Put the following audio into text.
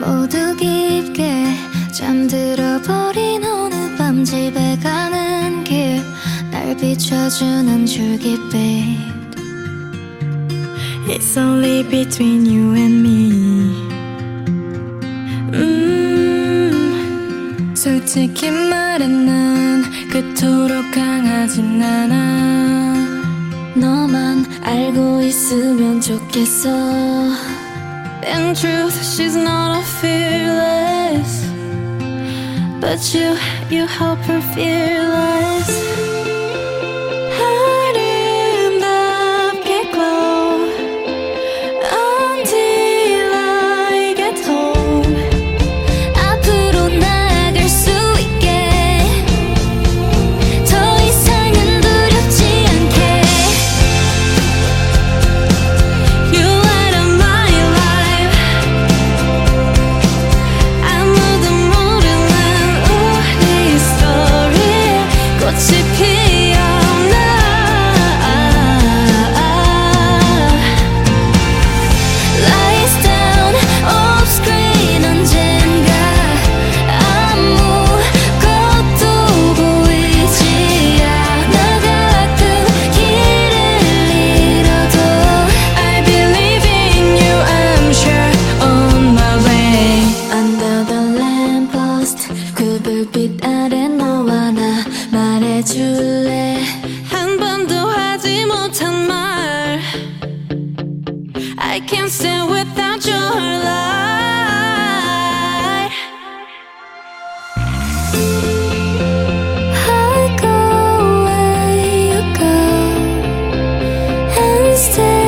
모두 깊게 잠들어 버린 어느 밤 집에 가는 길 날 비춰주는 줄깃빛 It's only between you and me. 음, 솔직히 말해 난 그토록 강하진 않아. 너만 알고 있으면 좋겠어 In truth, she's not a fearless. But you, you help her fearless. 해줄래? 한 번도 하지 못한 말. I can't stand without your light. I go where you go and stay.